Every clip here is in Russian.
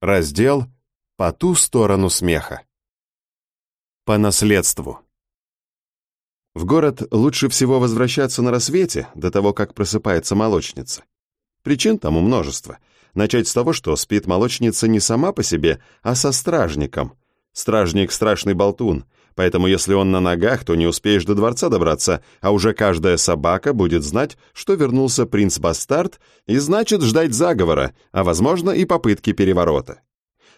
Раздел «По ту сторону смеха». По наследству. В город лучше всего возвращаться на рассвете, до того, как просыпается молочница. Причин тому множество. Начать с того, что спит молочница не сама по себе, а со стражником. Стражник – страшный болтун, поэтому если он на ногах, то не успеешь до дворца добраться, а уже каждая собака будет знать, что вернулся принц-бастард, и значит ждать заговора, а возможно и попытки переворота.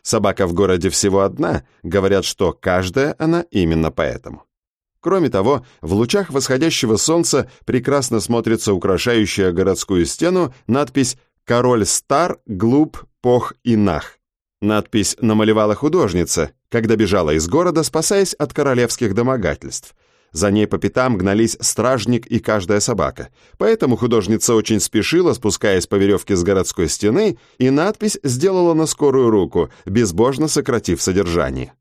Собака в городе всего одна, говорят, что каждая она именно поэтому. Кроме того, в лучах восходящего солнца прекрасно смотрится украшающая городскую стену надпись «Король стар, глуп, пох и нах». Надпись намалевала художница, когда бежала из города, спасаясь от королевских домогательств. За ней по пятам гнались стражник и каждая собака. Поэтому художница очень спешила, спускаясь по веревке с городской стены, и надпись сделала на скорую руку, безбожно сократив содержание.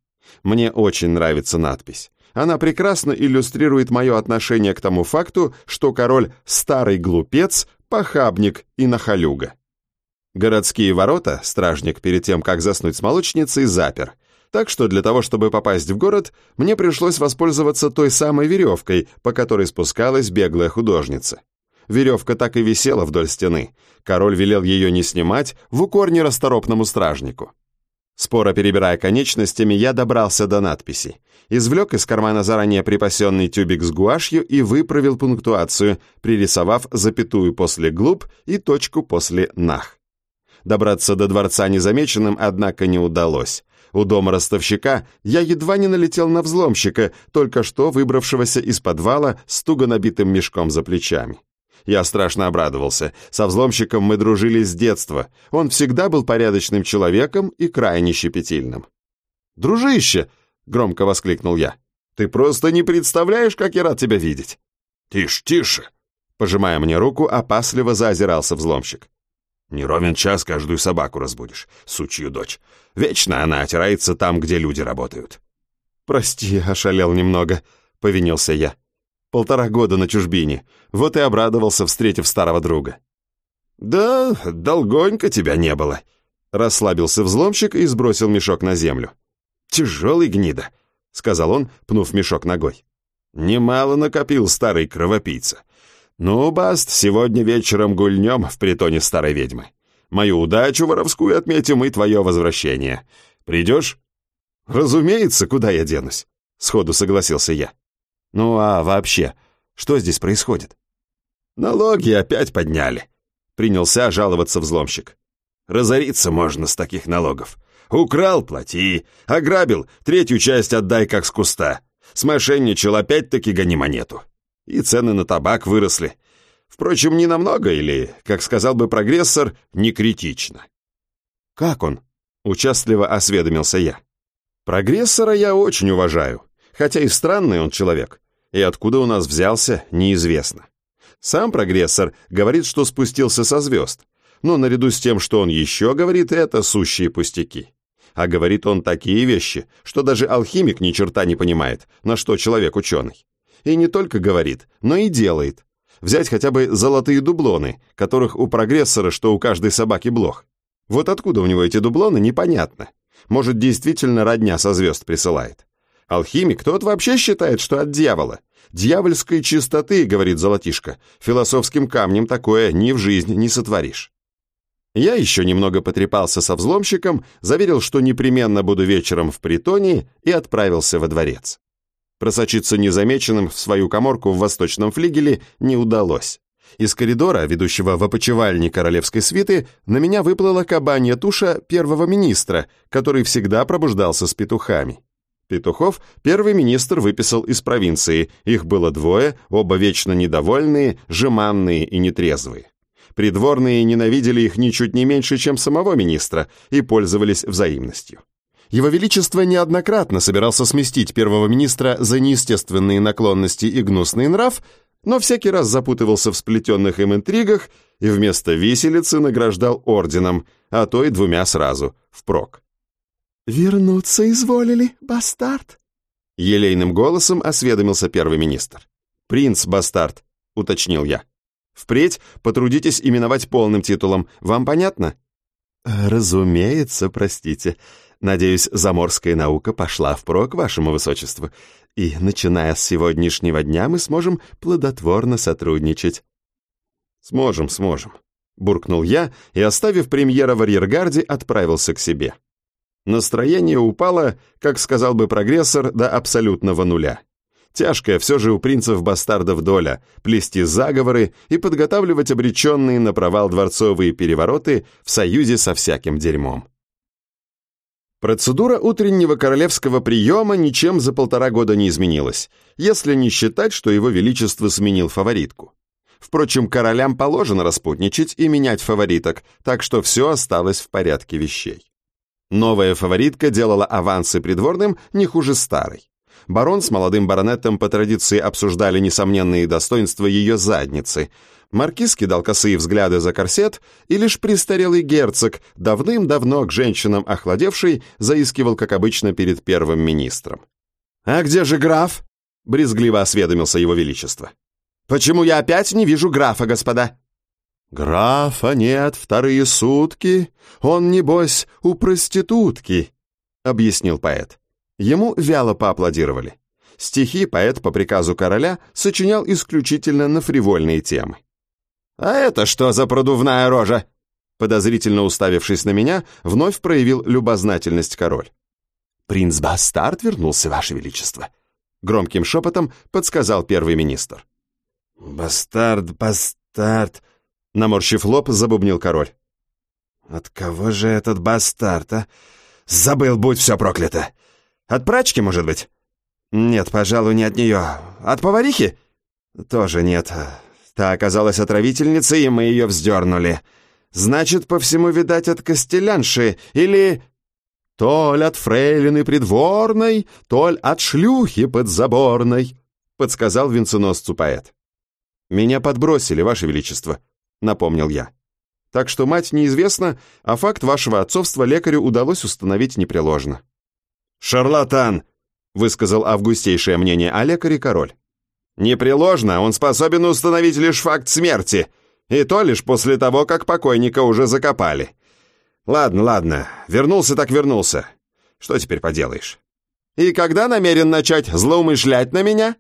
Мне очень нравится надпись. Она прекрасно иллюстрирует мое отношение к тому факту, что король – старый глупец, похабник и нахалюга. Городские ворота стражник перед тем, как заснуть с молочницей, запер. Так что для того, чтобы попасть в город, мне пришлось воспользоваться той самой веревкой, по которой спускалась беглая художница. Веревка так и висела вдоль стены. Король велел ее не снимать в укор нерасторопному стражнику. Споро перебирая конечностями, я добрался до надписи. Извлек из кармана заранее припасенный тюбик с гуашью и выправил пунктуацию, пририсовав запятую после глуп и точку после нах. Добраться до дворца незамеченным, однако, не удалось. У дома ростовщика я едва не налетел на взломщика, только что выбравшегося из подвала с туго набитым мешком за плечами. Я страшно обрадовался. Со взломщиком мы дружили с детства. Он всегда был порядочным человеком и крайне щепетильным. «Дружище!» — громко воскликнул я. «Ты просто не представляешь, как я рад тебя видеть!» «Тише, тише!» Пожимая мне руку, опасливо заозирался взломщик. Не ровен час каждую собаку разбудишь, сучью дочь. Вечно она отирается там, где люди работают. «Прости, ошалел немного», — повинился я. «Полтора года на чужбине. Вот и обрадовался, встретив старого друга». «Да, долгонько тебя не было», — расслабился взломщик и сбросил мешок на землю. «Тяжелый гнида», — сказал он, пнув мешок ногой. «Немало накопил старый кровопийца. «Ну, Баст, сегодня вечером гульнем в притоне старой ведьмы. Мою удачу воровскую отметим и твое возвращение. Придешь?» «Разумеется, куда я денусь?» — сходу согласился я. «Ну а вообще, что здесь происходит?» «Налоги опять подняли», — принялся жаловаться взломщик. «Разориться можно с таких налогов. Украл — плати, ограбил — третью часть отдай как с куста. Смошенничал — опять-таки гони монету и цены на табак выросли. Впрочем, не намного или, как сказал бы прогрессор, не критично. «Как он?» — участливо осведомился я. «Прогрессора я очень уважаю, хотя и странный он человек, и откуда у нас взялся, неизвестно. Сам прогрессор говорит, что спустился со звезд, но наряду с тем, что он еще говорит, это сущие пустяки. А говорит он такие вещи, что даже алхимик ни черта не понимает, на что человек ученый. И не только говорит, но и делает. Взять хотя бы золотые дублоны, которых у прогрессора, что у каждой собаки блох. Вот откуда у него эти дублоны, непонятно. Может, действительно родня со звезд присылает. Алхимик, тот вообще считает, что от дьявола. Дьявольской чистоты, говорит золотишко, философским камнем такое ни в жизнь не сотворишь. Я еще немного потрепался со взломщиком, заверил, что непременно буду вечером в притоне и отправился во дворец. Просочиться незамеченным в свою коморку в восточном флигеле не удалось. Из коридора, ведущего в опочивальни королевской свиты, на меня выплыла кабанья туша первого министра, который всегда пробуждался с петухами. Петухов первый министр выписал из провинции, их было двое, оба вечно недовольные, жеманные и нетрезвые. Придворные ненавидели их ничуть не меньше, чем самого министра, и пользовались взаимностью. Его Величество неоднократно собирался сместить первого министра за неестественные наклонности и гнусный нрав, но всякий раз запутывался в сплетенных им интригах и вместо виселицы награждал орденом, а то и двумя сразу, впрок. «Вернуться изволили, бастард?» Елейным голосом осведомился первый министр. «Принц, бастард», — уточнил я. «Впредь потрудитесь именовать полным титулом. Вам понятно?» Разумеется, простите. Надеюсь, заморская наука пошла впрок вашему высочеству, и, начиная с сегодняшнего дня, мы сможем плодотворно сотрудничать. Сможем, сможем, буркнул я и, оставив премьера в арьергарде, отправился к себе. Настроение упало, как сказал бы прогрессор, до абсолютного нуля. Тяжкая все же у принцев-бастардов доля – плести заговоры и подготавливать обреченные на провал дворцовые перевороты в союзе со всяким дерьмом. Процедура утреннего королевского приема ничем за полтора года не изменилась, если не считать, что его величество сменил фаворитку. Впрочем, королям положено распутничать и менять фавориток, так что все осталось в порядке вещей. Новая фаворитка делала авансы придворным не хуже старой. Барон с молодым баронетом по традиции обсуждали несомненные достоинства ее задницы – Маркиз кидал косые взгляды за корсет, и лишь престарелый герцог, давным-давно к женщинам охладевший, заискивал, как обычно, перед первым министром. «А где же граф?» — брезгливо осведомился его величество. «Почему я опять не вижу графа, господа?» «Графа нет вторые сутки, он, небось, у проститутки», — объяснил поэт. Ему вяло поаплодировали. Стихи поэт по приказу короля сочинял исключительно на фривольные темы. «А это что за продувная рожа?» Подозрительно уставившись на меня, вновь проявил любознательность король. «Принц-бастард вернулся, ваше величество», — громким шепотом подсказал первый министр. «Бастард, бастард», — наморщив лоб, забубнил король. «От кого же этот бастард, а? Забыл, будь все проклято! От прачки, может быть?» «Нет, пожалуй, не от нее. От поварихи?» «Тоже нет. Та оказалась отравительницей, и мы ее вздернули. Значит, по всему, видать, от костелянши, или... «Толь от фрейлины придворной, толь от шлюхи подзаборной», — подсказал венценосцу поэт. «Меня подбросили, Ваше Величество», — напомнил я. «Так что мать неизвестна, а факт вашего отцовства лекарю удалось установить непреложно». «Шарлатан!» — высказал августейшее мнение о лекаре король. Непреложно, он способен установить лишь факт смерти, и то лишь после того, как покойника уже закопали. Ладно, ладно, вернулся так вернулся. Что теперь поделаешь? И когда намерен начать злоумышлять на меня?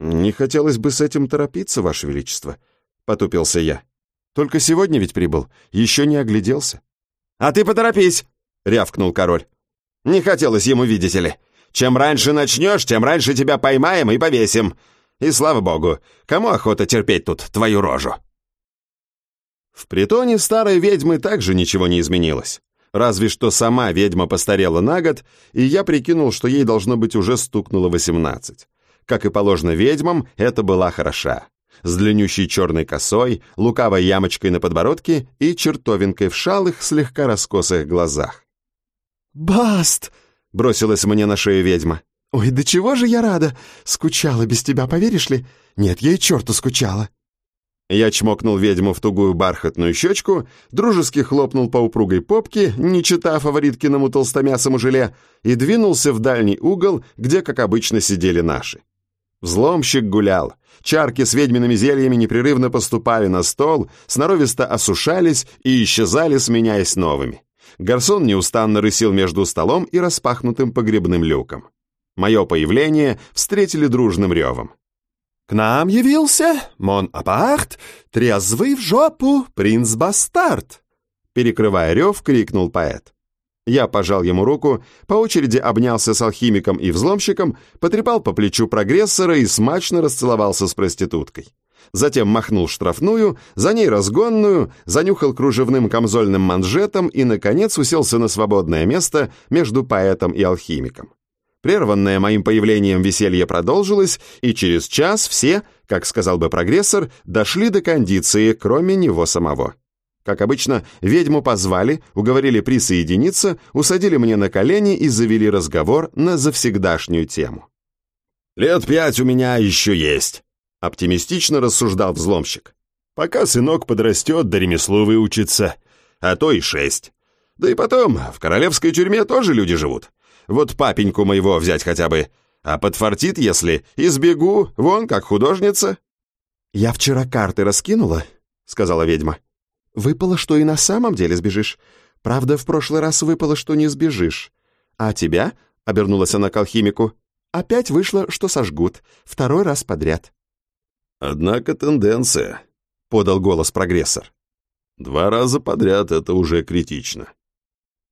Не хотелось бы с этим торопиться, Ваше Величество, потупился я. Только сегодня ведь прибыл, еще не огляделся. А ты поторопись, рявкнул король. Не хотелось ему, видите ли. Чем раньше начнешь, тем раньше тебя поймаем и повесим. И слава богу, кому охота терпеть тут твою рожу? В притоне старой ведьмы также ничего не изменилось. Разве что сама ведьма постарела на год, и я прикинул, что ей должно быть уже стукнуло 18. Как и положено ведьмам, это была хороша. С длиннющей черной косой, лукавой ямочкой на подбородке и чертовинкой в шалых, слегка раскосых глазах. «Баст!» — бросилась мне на шею ведьма. «Ой, да чего же я рада! Скучала без тебя, поверишь ли? Нет, я и черту скучала!» Я чмокнул ведьму в тугую бархатную щечку, дружески хлопнул по упругой попке, не читая фавориткиному толстомясому желе, и двинулся в дальний угол, где, как обычно, сидели наши. Взломщик гулял. Чарки с ведьмиными зельями непрерывно поступали на стол, сноровисто осушались и исчезали, сменяясь новыми. Гарсон неустанно рысил между столом и распахнутым погребным люком. Мое появление встретили дружным ревом. «К нам явился Мон Апарт, трезвый в жопу принц-бастард!» Перекрывая рев, крикнул поэт. Я пожал ему руку, по очереди обнялся с алхимиком и взломщиком, потрепал по плечу прогрессора и смачно расцеловался с проституткой. Затем махнул штрафную, за ней разгонную, занюхал кружевным камзольным манжетом и, наконец, уселся на свободное место между поэтом и алхимиком. Прерванное моим появлением веселье продолжилось, и через час все, как сказал бы прогрессор, дошли до кондиции, кроме него самого. Как обычно, ведьму позвали, уговорили присоединиться, усадили мне на колени и завели разговор на завсегдашнюю тему. «Лет пять у меня еще есть», — оптимистично рассуждал взломщик. «Пока сынок подрастет, до ремеслу выучится, а то и шесть. Да и потом, в королевской тюрьме тоже люди живут. Вот папеньку моего взять хотя бы. А подфартит, если, избегу, вон как художница». «Я вчера карты раскинула», — сказала ведьма. «Выпало, что и на самом деле сбежишь. Правда, в прошлый раз выпало, что не сбежишь. А тебя, — обернулась она к алхимику, — опять вышло, что сожгут. Второй раз подряд. «Однако тенденция», — подал голос прогрессор. «Два раза подряд это уже критично».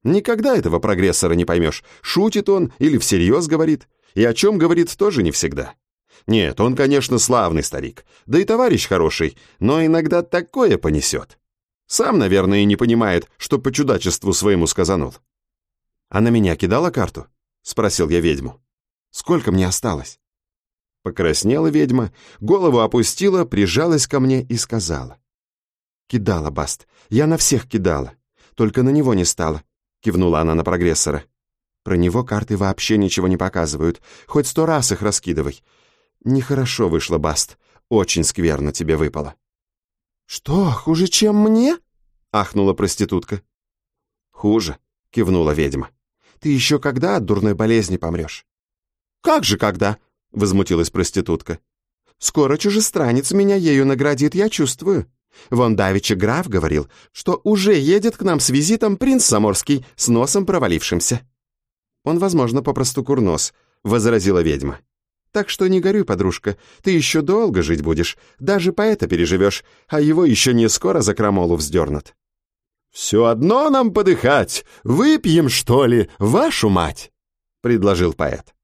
Никогда этого прогрессора не поймешь, шутит он или всерьез говорит, и о чем говорит тоже не всегда. Нет, он, конечно, славный старик, да и товарищ хороший, но иногда такое понесет. Сам, наверное, и не понимает, что по чудачеству своему сказанул. «А на меня кидала карту?» — спросил я ведьму. «Сколько мне осталось?» Покраснела ведьма, голову опустила, прижалась ко мне и сказала. «Кидала, Баст, я на всех кидала, только на него не стала», — кивнула она на прогрессора. «Про него карты вообще ничего не показывают, хоть сто раз их раскидывай. Нехорошо вышло, Баст, очень скверно тебе выпало». «Что, хуже, чем мне?» — ахнула проститутка. «Хуже», — кивнула ведьма. «Ты еще когда от дурной болезни помрешь?» «Как же когда?» — возмутилась проститутка. «Скоро чужестранец меня ею наградит, я чувствую. Вон давеча граф говорил, что уже едет к нам с визитом принц Саморский с носом провалившимся». «Он, возможно, попросту курнос», — возразила ведьма. Так что не горюй, подружка, ты еще долго жить будешь, даже поэта переживешь, а его еще не скоро за крамолу вздернут». «Все одно нам подыхать, выпьем, что ли, вашу мать!» — предложил поэт.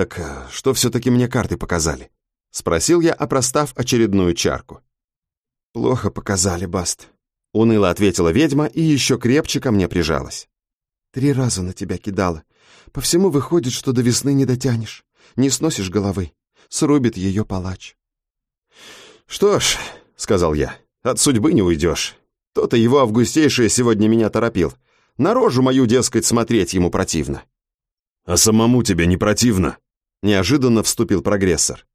«Так э, что все-таки мне карты показали?» — спросил я, опростав очередную чарку. «Плохо показали, Баст», — уныло ответила ведьма и еще крепче ко мне прижалась. «Три раза на тебя кидала. По всему выходит, что до весны не дотянешь не сносишь головы. Срубит ее палач. «Что ж», — сказал я, — «от судьбы не уйдешь. То-то его августейшее сегодня меня торопил. На рожу мою, дескать, смотреть ему противно». «А самому тебе не противно?» — неожиданно вступил прогрессор.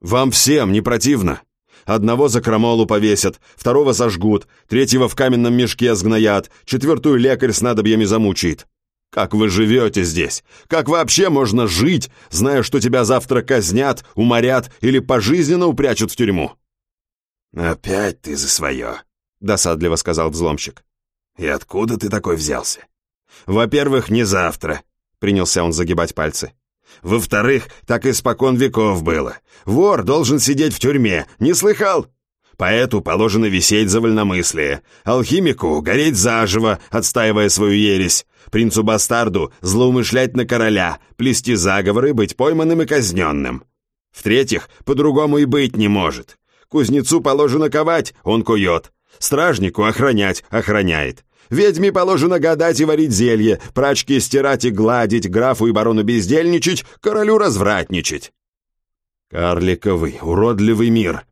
«Вам всем не противно. Одного за крамолу повесят, второго сожгут, третьего в каменном мешке сгноят, четвертую лекарь с надобьями замучает. Как вы живете здесь? Как вообще можно жить, зная, что тебя завтра казнят, уморят или пожизненно упрячут в тюрьму?» «Опять ты за свое», — досадливо сказал взломщик. «И откуда ты такой взялся?» «Во-первых, не завтра», — принялся он загибать пальцы. «Во-вторых, так испокон веков было. Вор должен сидеть в тюрьме, не слыхал? Поэту положено висеть за вольномыслие, алхимику гореть заживо, отстаивая свою ересь, принцу-бастарду злоумышлять на короля, плести заговоры, быть пойманным и казненным. В-третьих, по-другому и быть не может. Кузнецу положено ковать, он кует. Стражнику охранять, охраняет. Ведьме положено гадать и варить зелье, прачки стирать и гладить, графу и барону бездельничать, королю развратничать. Карликовый, уродливый мир,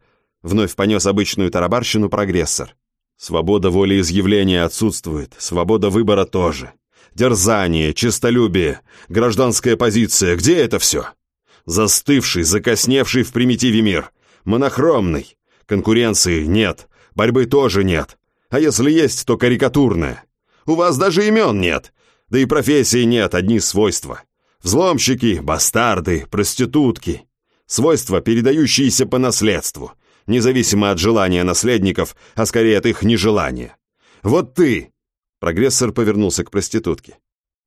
Вновь понес обычную тарабарщину прогрессор. Свобода волеизъявления отсутствует, свобода выбора тоже. Дерзание, честолюбие, гражданская позиция, где это все? Застывший, закосневший в примитиве мир. Монохромный. Конкуренции нет, борьбы тоже нет. А если есть, то карикатурная. У вас даже имен нет. Да и профессии нет, одни свойства. Взломщики, бастарды, проститутки. Свойства, передающиеся по наследству независимо от желания наследников, а скорее от их нежелания. Вот ты!» Прогрессор повернулся к проститутке.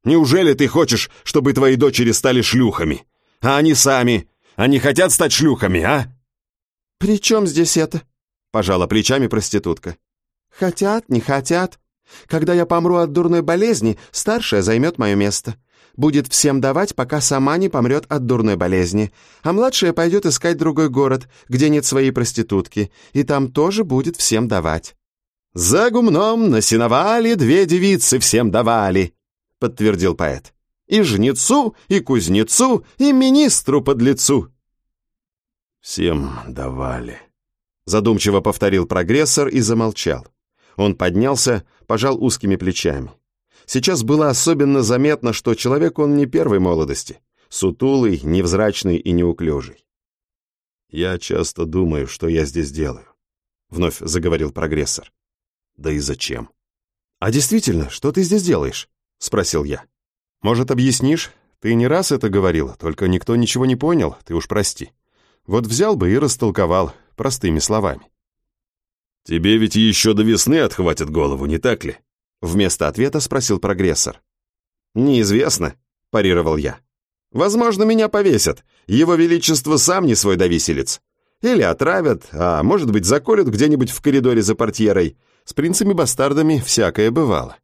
«Неужели ты хочешь, чтобы твои дочери стали шлюхами? А они сами? Они хотят стать шлюхами, а?» «При чем здесь это?» — пожала плечами проститутка. «Хотят, не хотят. Когда я помру от дурной болезни, старшая займет мое место будет всем давать, пока сама не помрет от дурной болезни, а младшая пойдет искать другой город, где нет своей проститутки, и там тоже будет всем давать». «За гумном на сеновале две девицы всем давали», — подтвердил поэт. «И жнецу, и кузнецу, и министру под лицу». «Всем давали», — задумчиво повторил прогрессор и замолчал. Он поднялся, пожал узкими плечами. Сейчас было особенно заметно, что человек он не первой молодости, сутулый, невзрачный и неуклюжий. «Я часто думаю, что я здесь делаю», — вновь заговорил прогрессор. «Да и зачем?» «А действительно, что ты здесь делаешь?» — спросил я. «Может, объяснишь? Ты не раз это говорил, только никто ничего не понял, ты уж прости. Вот взял бы и растолковал простыми словами». «Тебе ведь еще до весны отхватит голову, не так ли?» Вместо ответа спросил прогрессор. «Неизвестно», — парировал я. «Возможно, меня повесят. Его Величество сам не свой довиселец. Или отравят, а может быть, заколют где-нибудь в коридоре за портьерой. С принцами-бастардами всякое бывало».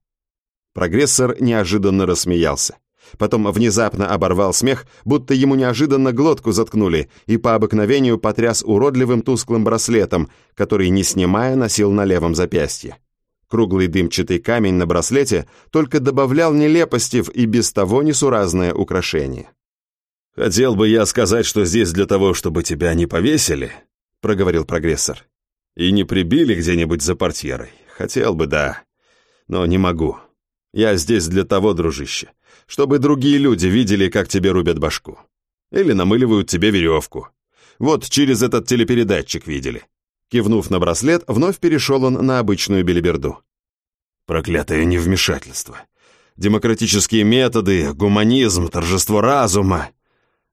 Прогрессор неожиданно рассмеялся. Потом внезапно оборвал смех, будто ему неожиданно глотку заткнули, и по обыкновению потряс уродливым тусклым браслетом, который, не снимая, носил на левом запястье. Круглый дымчатый камень на браслете только добавлял нелепости в и без того несуразное украшение. «Хотел бы я сказать, что здесь для того, чтобы тебя не повесили», — проговорил прогрессор. «И не прибили где-нибудь за портьерой. Хотел бы, да. Но не могу. Я здесь для того, дружище, чтобы другие люди видели, как тебе рубят башку. Или намыливают тебе веревку. Вот через этот телепередатчик видели. Кивнув на браслет, вновь перешел он на обычную белиберду. Проклятое невмешательство. Демократические методы, гуманизм, торжество разума.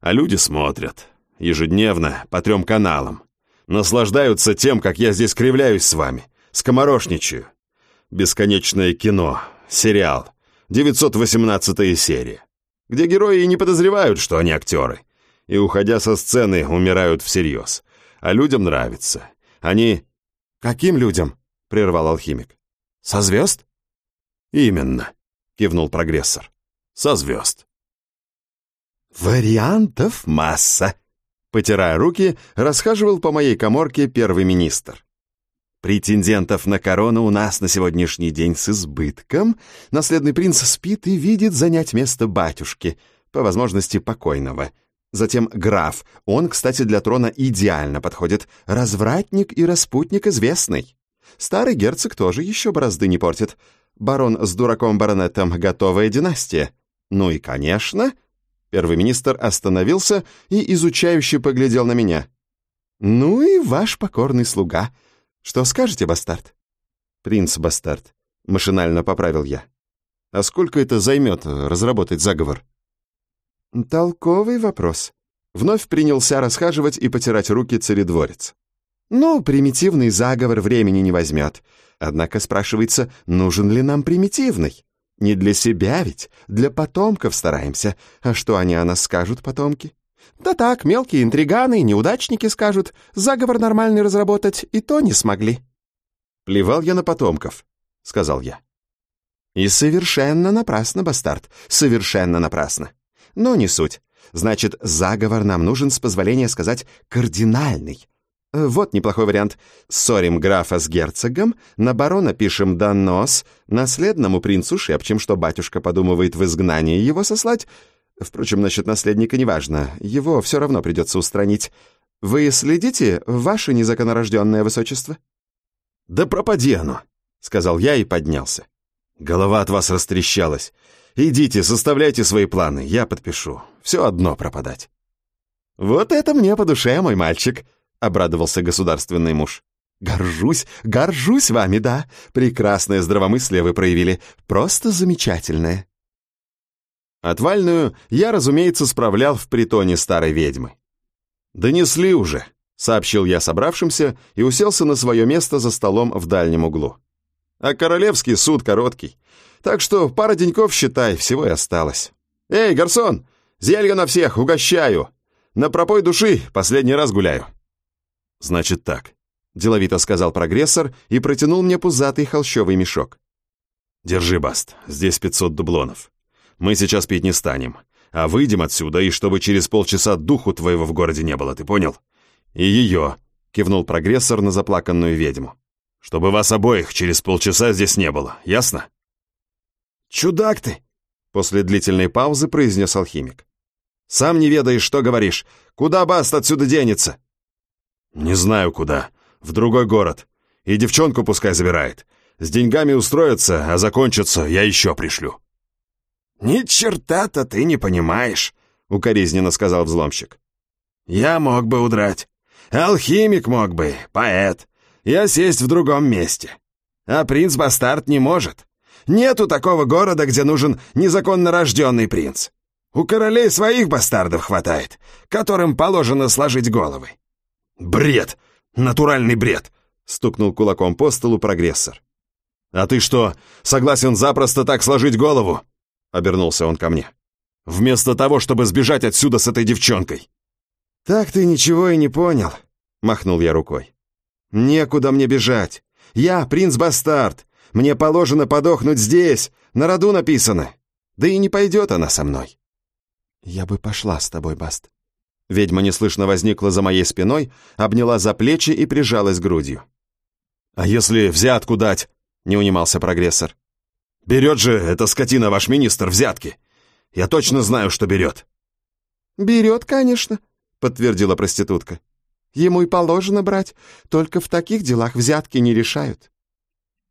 А люди смотрят. Ежедневно, по трем каналам. Наслаждаются тем, как я здесь кривляюсь с вами. Скоморошничаю. Бесконечное кино, сериал. 918 серия. Где герои не подозревают, что они актеры. И, уходя со сцены, умирают всерьез. А людям нравится. Они... «Каким людям?» — прервал алхимик. «Со звезд?» «Именно», — кивнул прогрессор. «Со звезд». «Вариантов масса», — потирая руки, расхаживал по моей коморке первый министр. Претендентов на корону у нас на сегодняшний день с избытком. Наследный принц спит и видит занять место батюшки, по возможности покойного. Затем граф. Он, кстати, для трона идеально подходит. Развратник и распутник известный. Старый герцог тоже еще борозды не портит. Барон с дураком-баронетом — готовая династия. Ну и, конечно... Первый министр остановился и изучающе поглядел на меня. «Ну и ваш покорный слуга. Что скажете, бастард?» «Принц-бастард», — машинально поправил я. «А сколько это займет разработать заговор?» «Толковый вопрос». Вновь принялся расхаживать и потирать руки царедворец. «Ну, примитивный заговор времени не возьмет. Однако спрашивается, нужен ли нам примитивный? Не для себя ведь, для потомков стараемся. А что они о нас скажут, потомки? Да так, мелкие интриганы неудачники скажут, заговор нормальный разработать и то не смогли. Плевал я на потомков, сказал я. И совершенно напрасно, бастард, совершенно напрасно. Но не суть. Значит, заговор нам нужен, с позволения сказать, кардинальный. Э, вот неплохой вариант. Ссорим графа с герцогом, на барона пишем донос, наследному принцу шепчем, что батюшка подумывает в изгнании его сослать. Впрочем, насчет наследника неважно, его все равно придется устранить. Вы следите, ваше незаконорожденное высочество? «Да пропади оно», — сказал я и поднялся. «Голова от вас растрещалась. Идите, составляйте свои планы, я подпишу. Все одно пропадать». «Вот это мне по душе, мой мальчик», — обрадовался государственный муж. «Горжусь, горжусь вами, да. Прекрасное здравомыслие вы проявили. Просто замечательное». Отвальную я, разумеется, справлял в притоне старой ведьмы. «Донесли уже», — сообщил я собравшимся и уселся на свое место за столом в дальнем углу. «А королевский суд короткий, так что пара деньков, считай, всего и осталось. Эй, гарсон, зелье на всех, угощаю! На пропой души последний раз гуляю». «Значит так», — деловито сказал прогрессор и протянул мне пузатый холщовый мешок. «Держи, Баст, здесь 500 дублонов. Мы сейчас пить не станем, а выйдем отсюда, и чтобы через полчаса духу твоего в городе не было, ты понял? И ее», — кивнул прогрессор на заплаканную ведьму. «Чтобы вас обоих через полчаса здесь не было, ясно?» «Чудак ты!» — после длительной паузы произнес алхимик. «Сам не ведаешь, что говоришь. Куда Баст отсюда денется?» «Не знаю куда. В другой город. И девчонку пускай забирает. С деньгами устроится, а закончится, я еще пришлю». «Ни черта-то ты не понимаешь», — укоризненно сказал взломщик. «Я мог бы удрать. Алхимик мог бы, поэт. Я сесть в другом месте. А принц-бастард не может. Нету такого города, где нужен незаконно рожденный принц. У королей своих бастардов хватает, которым положено сложить головы. «Бред! Натуральный бред!» — стукнул кулаком по столу прогрессор. «А ты что, согласен запросто так сложить голову?» — обернулся он ко мне. «Вместо того, чтобы сбежать отсюда с этой девчонкой». «Так ты ничего и не понял», — махнул я рукой. «Некуда мне бежать. Я принц-бастард. Мне положено подохнуть здесь, на роду написано. Да и не пойдет она со мной». «Я бы пошла с тобой, Баст». Ведьма неслышно возникла за моей спиной, обняла за плечи и прижалась грудью. «А если взятку дать?» — не унимался прогрессор. «Берет же эта скотина ваш министр взятки. Я точно знаю, что берет». «Берет, конечно», — подтвердила проститутка. «Ему и положено брать, только в таких делах взятки не решают».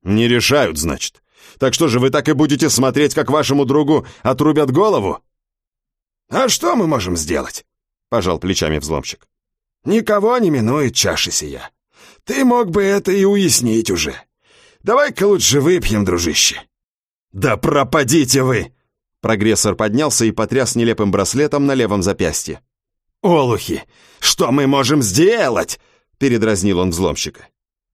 «Не решают, значит. Так что же вы так и будете смотреть, как вашему другу отрубят голову?» «А что мы можем сделать?» — пожал плечами взломщик. «Никого не минует чаша сия. Ты мог бы это и уяснить уже. Давай-ка лучше выпьем, дружище». «Да пропадите вы!» Прогрессор поднялся и потряс нелепым браслетом на левом запястье. «Олухи! Что мы можем сделать?» — передразнил он взломщика.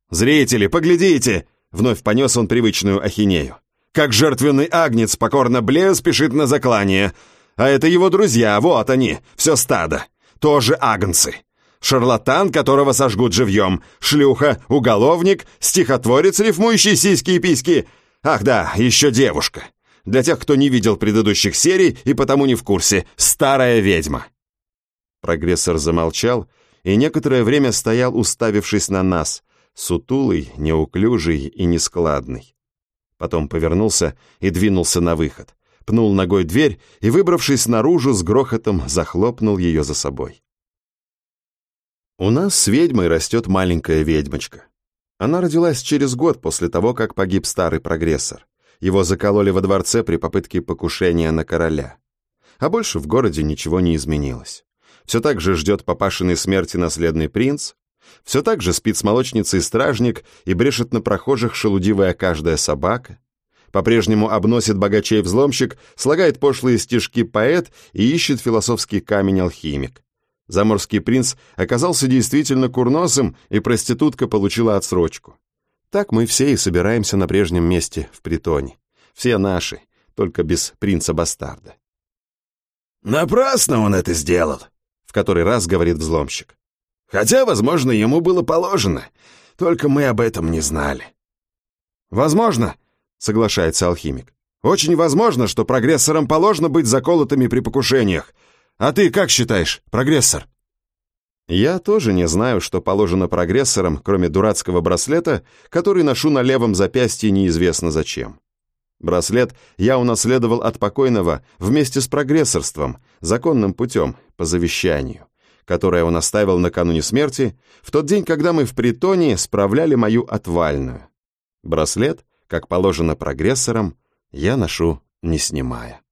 «Зрители, поглядите!» — вновь понес он привычную ахинею. «Как жертвенный агнец покорно блею спешит на заклание. А это его друзья, вот они, все стадо. Тоже агнцы. Шарлатан, которого сожгут живьем. Шлюха, уголовник, стихотворец, рифмующий сиськи и письки. Ах да, еще девушка. Для тех, кто не видел предыдущих серий и потому не в курсе, старая ведьма. Прогрессор замолчал и некоторое время стоял, уставившись на нас, сутулый, неуклюжий и нескладный. Потом повернулся и двинулся на выход пнул ногой дверь и, выбравшись наружу, с грохотом захлопнул ее за собой. У нас с ведьмой растет маленькая ведьмочка. Она родилась через год после того, как погиб старый прогрессор. Его закололи во дворце при попытке покушения на короля. А больше в городе ничего не изменилось. Все так же ждет папашиной смерти наследный принц, все так же спит с молочницей стражник и брешет на прохожих шелудивая каждая собака, по-прежнему обносит богачей взломщик, слагает пошлые стишки поэт и ищет философский камень алхимик. Заморский принц оказался действительно курносым, и проститутка получила отсрочку. Так мы все и собираемся на прежнем месте, в притоне. Все наши, только без принца-бастарда. «Напрасно он это сделал», — в который раз говорит взломщик. «Хотя, возможно, ему было положено, только мы об этом не знали». «Возможно», соглашается алхимик. Очень возможно, что прогрессорам положено быть заколотыми при покушениях. А ты как считаешь, прогрессор? Я тоже не знаю, что положено прогрессорам, кроме дурацкого браслета, который ношу на левом запястье неизвестно зачем. Браслет я унаследовал от покойного вместе с прогрессорством, законным путем, по завещанию, которое он оставил накануне смерти, в тот день, когда мы в притоне справляли мою отвальную. Браслет как положено прогрессорам, я ношу не снимая.